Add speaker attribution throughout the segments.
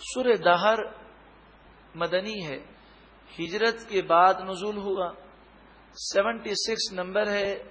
Speaker 1: سر دہر مدنی ہے۔ ہجرت کے بعد نزول ہوا۔ سیونٹی سکس نمبر ہے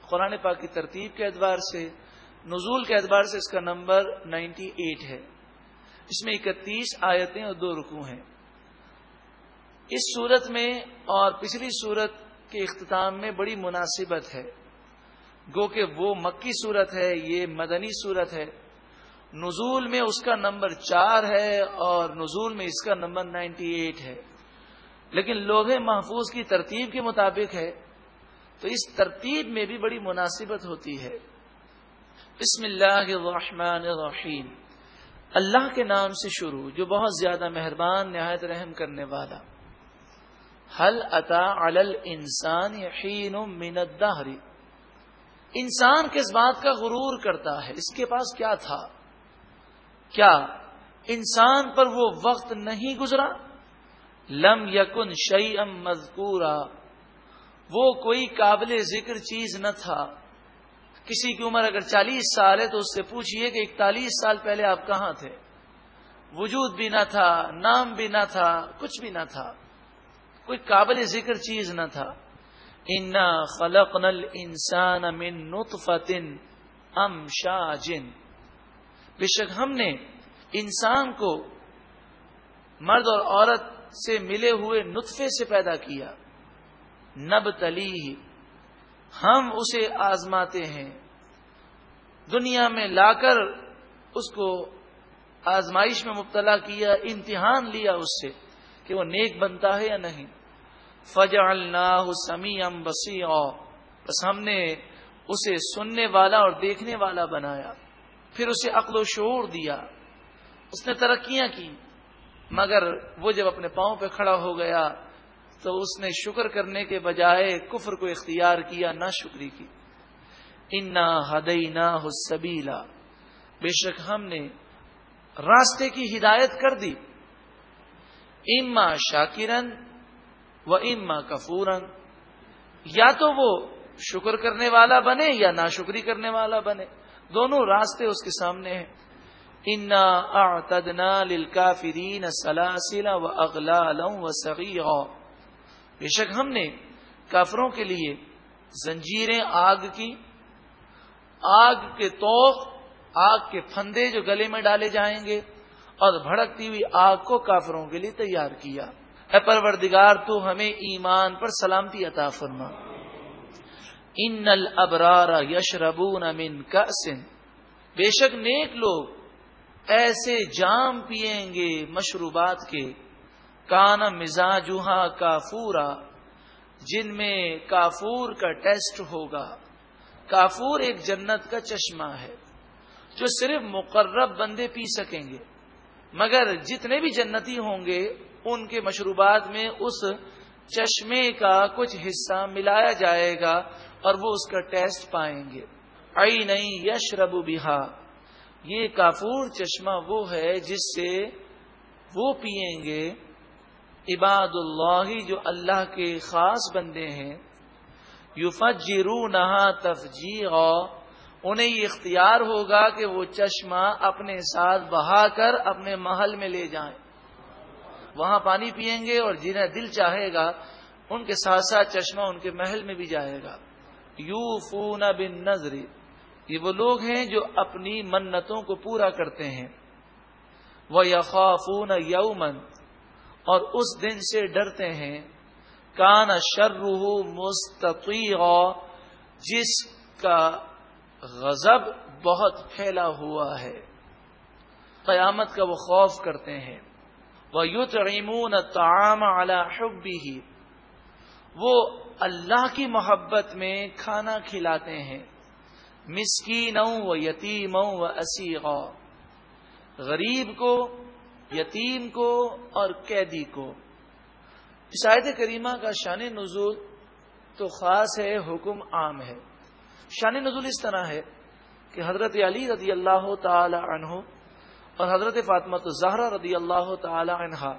Speaker 1: قرآن پاک کی ترتیب کے اعتبار سے۔ نزول کے اعتبار سے اس کا نمبر نائنٹی ایٹ ہے۔ اس میں اکتیس آیتیں اور دو رکو ہیں۔ اس صورت میں اور پچھلی صورت کے اختتام میں بڑی مناسبت ہے۔ گو کہ وہ مکی صورت ہے، یہ مدنی صورت ہے۔ نزول میں اس کا نمبر چار ہے اور نزول میں اس کا نمبر نائنٹی ایٹ ہے۔ لیکن لوہے محفوظ کی ترتیب کے مطابق ہے۔ تو اس ترتیب میں بھی بڑی مناسبت ہوتی ہے۔ بسم اللہ الرحمن الرحیم۔ اللہ کے نام سے شروع، جو بہت زیادہ مہربان، نہایت رحم کرنے والا۔ حل اتا علل انسان یقین من الدہری انسان کس بات کا غرور کرتا ہے؟ اس کے پاس کیا تھا؟ کیا انسان پر وہ وقت نہیں گزرا؟ لم یکن شعی ام مذکورا۔ وہ کوئی قابل ذکر چیز نہ تھا۔ کسی کی عمر اگر چالیس سال ہے تو اس سے پوچھئے کہ اکتالیس سال پہلے آپ کہاں تھے؟ وجود بھی نہ تھا، نام بھی نہ تھا، کچھ بھی نہ تھا۔ کوئی قابل ذکر چیز نہ تھا۔ ان خلق نل انسان امن نطفتن ام شاہ جن بے شک ہم نے انسان کو مرد اور عورت سے ملے ہوئے نطفے سے پیدا کیا۔ نب تلی ہم اسے آزماتے ہیں۔ دنیا میں لا کر اس کو آزمائش میں مبتلا کیا، امتحان لیا اس سے کہ وہ نیک بنتا ہے یا نہیں۔ فج اللہ سمی ام بس ہم نے اسے سننے والا اور دیکھنے والا بنایا۔ پھر اسے عقل و شعور دیا۔ اس نے ترقیاں کی، مگر وہ جب اپنے پاؤں پہ کھڑا ہو گیا تو اس نے شکر کرنے کے بجائے کفر کو اختیار کیا، نہ شکری کی۔ انا ہدئی نہ سبیلا بے شک ہم نے راستے کی ہدایت کر دی۔ اما شاکرن و اما کفورن۔ یا تو وہ شکر کرنے والا بنے یا نا شکری کرنے والا بنے۔ دونوں راستے اس کے سامنے ہیں۔ انا للکافرین سلاسل و اغلا و بے شک ہم نے کافروں کے لیے زنجیریں آگ کی، آگ کے توق، آگ کے پھندے جو گلے میں ڈالے جائیں گے، اور بھڑکتی ہوئی آگ کو کافروں کے لیے تیار کیا۔ اے پروردگار، تو ہمیں ایمان پر سلامتی عطا فرما۔ ان الابرار یشربون من کأسن بے شک نیک لوگ ایسے جام پیئیں گے مشروبات کے۔ کان مزاجوہا کافورا، جن میں کافور کا ٹیسٹ ہوگا۔ کافور ایک جنت کا چشمہ ہے، جو صرف مقرب بندے پی سکیں گے۔ مگر جتنے بھی جنتی ہوں گے، ان کے مشروبات میں اس چشمے کا کچھ حصہ ملایا جائے گا اور وہ اس کا ٹیسٹ پائیں گے۔ ائی نہیں یش ربو بہا۔ یہ کافور چشمہ وہ ہے جس سے وہ پیئیں گے۔ عباد اللہ جو اللہ کے خاص بندے ہیں۔ یو فجرو نہا تفجی انہیں یہ اختیار ہوگا کہ وہ چشمہ اپنے ساتھ بہا کر اپنے محل میں لے جائیں۔ وہاں پانی پیئیں گے اور جنہیں دل چاہے گا، ان کے ساتھ ساتھ چشمہ ان کے محل میں بھی جائے گا۔ یو فون بن نظری یہ وہ لوگ ہیں جو اپنی منتوں کو پورا کرتے ہیں۔ وہ یقافون یومن اور اس دن سے ڈرتے ہیں۔ کان شرح مستقی جس کا غضب بہت پھیلا ہوا ہے۔ قیامت کا وہ خوف کرتے ہیں۔ وہ یوت ریمون تعام ہی وہ اللہ کی محبت میں کھانا کھلاتے ہیں۔ مسکین و یتیم و اسی غریب کو، یتیم کو اور قیدی کو۔ عشایت کریمہ کا شان نزول تو خاص ہے، حکم عام ہے۔ شان نزول اس طرح ہے کہ حضرت علی رضی اللہ تعالی عنہ اور حضرت فاطمہ تو زہرا رضی اللہ تعالی عنہا۔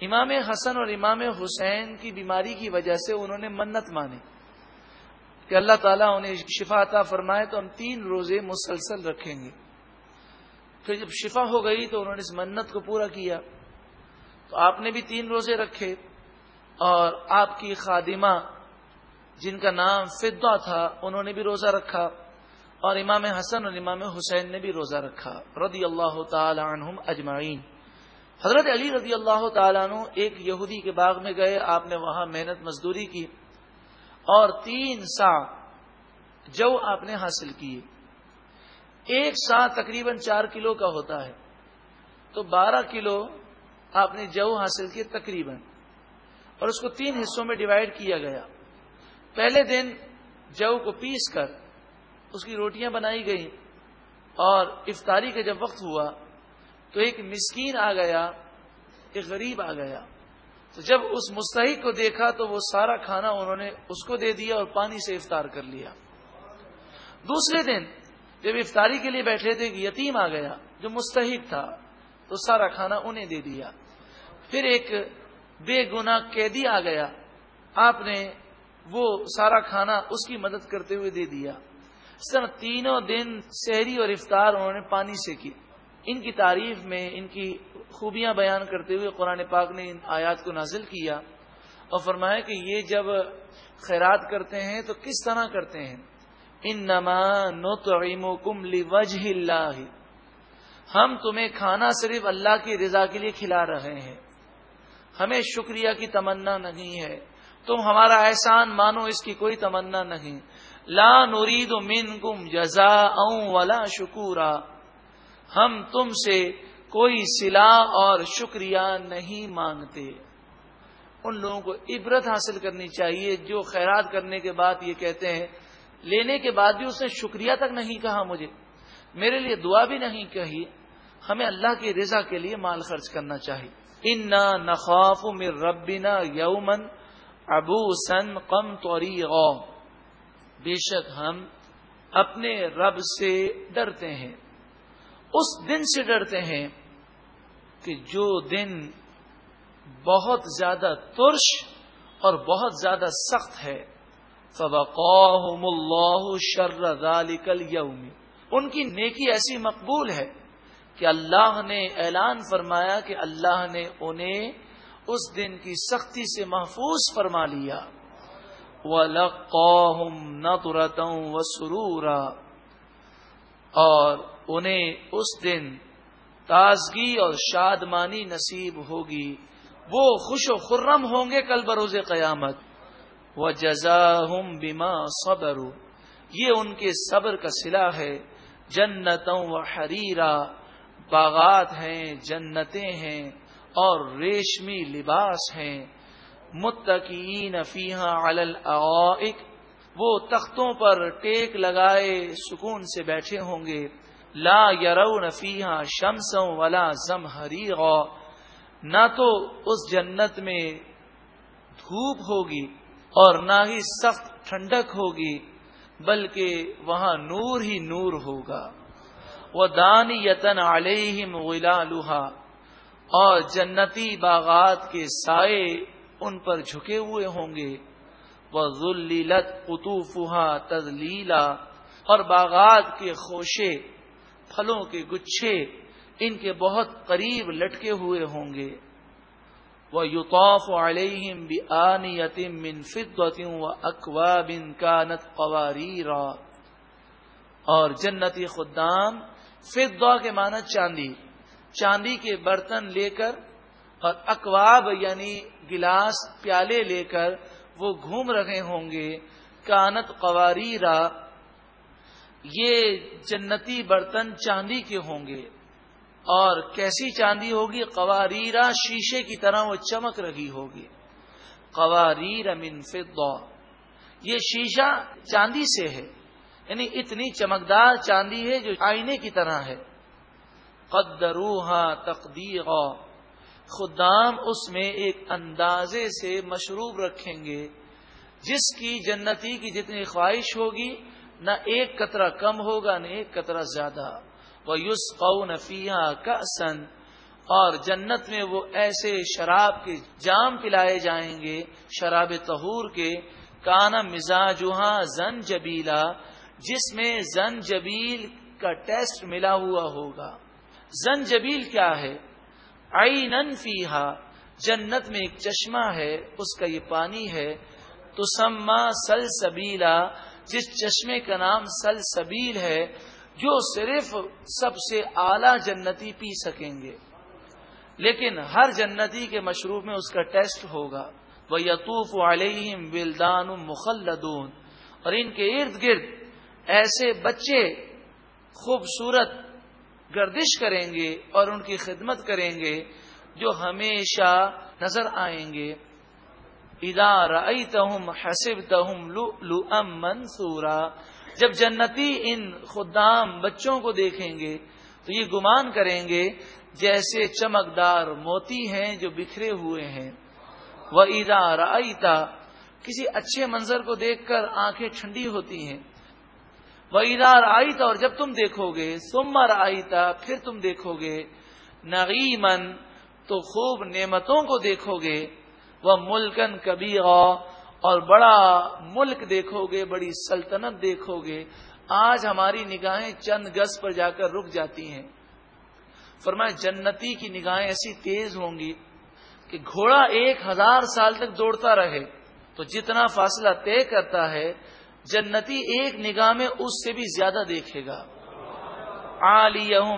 Speaker 1: امام حسن اور امام حسین کی بیماری کی وجہ سے انہوں نے منت مانی۔ کہ اللہ تعالیٰ انہیں شفا عطا فرمائے تو ہم تین روزے مسلسل رکھیں گے۔ پھر جب شفا ہو گئی تو انہوں نے اس منت کو پورا کیا۔ تو آپ نے بھی تین روزے رکھے اور آپ کی خادمہ جن کا نام فدا تھا انہوں نے بھی روزہ رکھا۔ اور امام حسن اور امام حسین نے بھی روزہ رکھا، رضی اللہ تعالی عنہم اجمعین۔ حضرت علی رضی اللہ تعالیٰ عنہ ایک یہودی کے باغ میں گئے، آپ نے وہاں محنت مزدوری کی اور تین سا جو آپ نے حاصل کیے۔ ایک سا تقریباً چار کلو کا ہوتا ہے، تو بارہ کلو آپ نے جو حاصل کیے تقریباً۔ اور اس کو تین حصوں میں ڈیوائڈ کیا گیا۔ پہلے دن جو کو پیس کر اس کی روٹیاں بنائی گئیں اور افطاری کا جب وقت ہوا تو ایک مسکین آ گیا، ایک غریب آ گیا۔ تو جب اس مستحق کو دیکھا تو وہ سارا کھانا انہوں نے اس کو دے دیا اور پانی سے افطار کر لیا۔ دوسرے دن جب افطاری کے لیے بیٹھے تھے یتیم آ گیا جو مستحق تھا، تو سارا کھانا انہیں دے دیا۔ پھر ایک بے گنا قیدی آ گیا، آپ نے وہ سارا کھانا اس کی مدد کرتے ہوئے دے دیا۔ سر تینوں دن شہری اور افطار انہوں نے پانی سے کی۔ ان کی تعریف میں، ان کی خوبیاں بیان کرتے ہوئے قرآن پاک نے ان آیات کو نازل کیا اور فرمایا کہ یہ جب خیرات کرتے ہیں تو کس طرح کرتے ہیں؟ ان نما نو تو وجہ اللہ۔ ہم تمہیں کھانا صرف اللہ کی رضا کے لیے کھلا رہے ہیں۔ ہمیں شکریہ کی تمنا نہیں ہے۔ تم ہمارا احسان مانو، اس کی کوئی تمنا نہیں۔ لا نورید من گم جزا ولا شکورا ہم تم سے کوئی سلا اور شکریہ نہیں مانگتے۔ ان لوگوں کو عبرت حاصل کرنی چاہیے جو خیرات کرنے کے بعد یہ کہتے ہیں، لینے کے بعد بھی اس نے شکریہ تک نہیں کہا مجھے۔ میرے لیے دعا بھی نہیں کہی، ہمیں اللہ کی رضا کے لیے مال خرچ کرنا چاہیے۔ ان نخواف مر ربنا یومن ابو سن کم توری بے شک ہم اپنے رب سے ڈرتے ہیں۔ اس دن سے ڈرتے ہیں کہ جو دن بہت زیادہ ترش اور بہت زیادہ سخت ہے۔ فبقاہم اللہ شر ذالک اليوم۔ ان کی نیکی ایسی مقبول ہے کہ اللہ نے اعلان فرمایا کہ اللہ نے انہیں اس دن کی سختی سے محفوظ فرما لیا۔ وَلَقَّاهُمْ نَطُرَةً وَسُرُورًا۔ اور انہیں اس دن تازگی اور شادمانی نصیب ہوگی۔ وہ خوش و خرم ہوں گے کل بروز قیامت۔ وہ جزا ہم صبر یہ ان کے صبر کا سلا ہے۔ جنتوں و حریرا باغات ہیں، جنتیں ہیں اور ریشمی لباس ہیں۔ متقین فیحا العائق وہ تختوں پر ٹیک لگائے سکون سے بیٹھے ہوں گے۔ لا یرون فیحا شمسوں ولا زم نہ تو اس جنت میں دھوپ ہوگی اور نہ ہی سخت ٹھنڈک ہوگی، بلکہ وہاں نور ہی نور ہوگا۔ وہ دانی یتن علیہم غلا لوہا اور جنتی باغات کے سائے ان پر جھکے ہوئے ہوں گے۔ وہ ذلیلت قطوفہ تزلیلا اور باغات کے خوشے، پھلوں کے گچھے، ان کے بہت قریب لٹکے ہوئے ہوں گے۔ وہ یوتوف علیہم بآنیتم من فدوتم و اکواب کانت قواریرا اور جنتی خدام فدوا کے معنی چاندی چاندی کے برتن لے کر اور اکواب یعنی گلاس پیالے لے کر وہ گھوم رہے ہوں گے۔ کانت قواریرا، یہ جنتی برتن چاندی کے ہوں گے۔ اور کیسی چاندی ہوگی؟ قواریرا شیشے کی طرح وہ چمک رہی ہوگی۔ قواریر من فضہ یہ شیشہ چاندی سے ہے یعنی اتنی چمکدار چاندی ہے جو آئینے کی طرح ہے۔ قدروہا تقدیر خدام اس میں ایک اندازے سے مشروب رکھیں گے، جس کی جنتی کی جتنی خواہش ہوگی، نہ ایک قطرہ کم ہوگا، نہ ایک قطرہ زیادہ۔ وہ یوس قون فیا کا اور جنت میں وہ ایسے شراب کے جام پلائے جائیں گے، شراب تہور کے۔ کانا مزاجہ زن جبیلا جس میں زن جبیل کا ٹیسٹ ملا ہوا ہوگا۔ زنجبیل کیا ہے؟ آئی نن فیحا جنت میں ایک چشمہ ہے، اس کا یہ پانی ہے تو سما سل سبیلا جس چشمے کا نام سل سبیل ہے، جو صرف سب سے اعلی جنتی پی سکیں گے۔ لیکن ہر جنتی کے مشروب میں اس کا ٹیسٹ ہوگا۔ وہ یتوف علیہم ولدان مخلدون۔ اور ان کے ارد گرد ایسے بچے، خوبصورت گردش کریں گے اور ان کی خدمت کریں گے جو ہمیشہ نظر آئیں گے۔ ادار تہم حسب تہم لو منصورا جب جنتی ان خدام بچوں کو دیکھیں گے تو یہ گمان کریں گے جیسے چمکدار موتی ہیں جو بکھرے ہوئے ہیں۔ وہ ادار کسی اچھے منظر کو دیکھ کر آنکھیں ٹھنڈی ہوتی ہیں۔ وہ ادار آئی اور جب تم دیکھو گے سمر آئی پھر تم دیکھو گے نغیمن تو خوب نعمتوں کو دیکھو گے وہ ملکن کبھی اور بڑا ملک دیکھو گے بڑی سلطنت دیکھو گے آج ہماری نگاہیں چند گز پر جا کر رک جاتی ہیں۔ فرمایا، جنتی کی نگاہیں ایسی تیز ہوں گی کہ گھوڑا ایک ہزار سال تک دوڑتا رہے، تو جتنا فاصلہ طے کرتا ہے جنتی ایک نگاہ میں اس سے بھی زیادہ دیکھے گا۔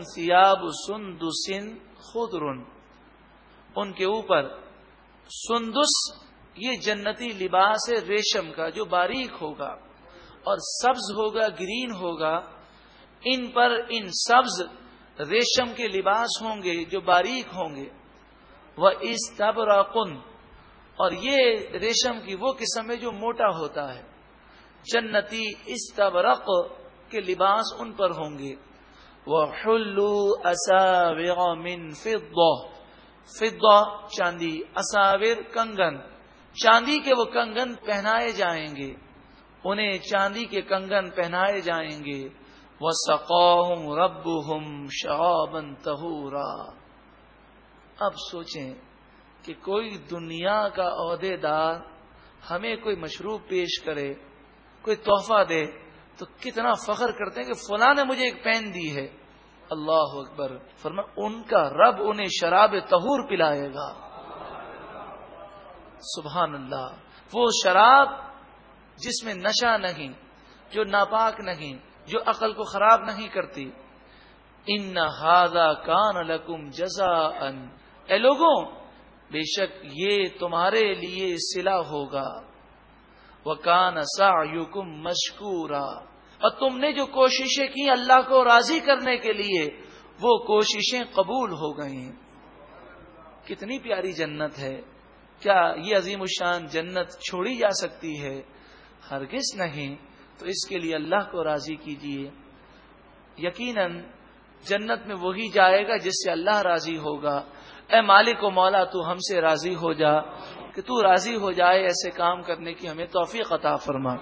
Speaker 1: سیاب سن خود ان کے اوپر سندس یہ جنتی لباس ہے ریشم کا جو باریک ہوگا اور سبز ہوگا، گرین ہوگا۔ ان پر ان سبز ریشم کے لباس ہوں گے جو باریک ہوں گے۔ وہ اس اور یہ ریشم کی وہ قسم ہے جو موٹا ہوتا ہے۔ جنتی استبرق کے لباس ان پر ہوں گے۔ وہ حلو من فضہ فضہ، چاندی اصاور کنگن۔ چاندی کے وہ کنگن پہنائے جائیں گے۔ انہیں چاندی کے کنگن پہنائے جائیں گے۔ وہ سقوم رب ہم تہورا اب سوچیں کہ کوئی دنیا کا عہدے دار ہمیں کوئی مشروب پیش کرے۔ کوئی تحفہ دے تو کتنا فخر کرتے ہیں کہ فلاں نے مجھے ایک پین دی ہے۔ اللہ اکبر۔ فرما ان کا رب انہیں شراب تہور پلائے گا۔ سبحان اللہ۔ وہ شراب جس میں نشہ نہیں، جو ناپاک نہیں، جو عقل کو خراب نہیں کرتی۔ ان ہادا کان لکم جزا ان اے لوگوں، بے شک یہ تمہارے لیے سلا ہوگا۔ وہ کان سا یوکم مشکورا۔ اور تم نے جو کوششیں کی اللہ کو راضی کرنے کے لیے، وہ کوششیں قبول ہو گئی کتنی پیاری جنت ہے۔ کیا یہ عظیم الشان جنت چھوڑی جا سکتی ہے؟ ہرگز نہیں۔ تو اس کے لیے اللہ کو راضی کیجیے یقیناً جنت میں وہی جائے گا جس سے اللہ راضی ہوگا۔ اے مالک و مولا، تو ہم سے راضی ہو جا۔ کہ تو راضی ہو جائے ایسے کام کرنے کی ہمیں توفیق عطا فرما۔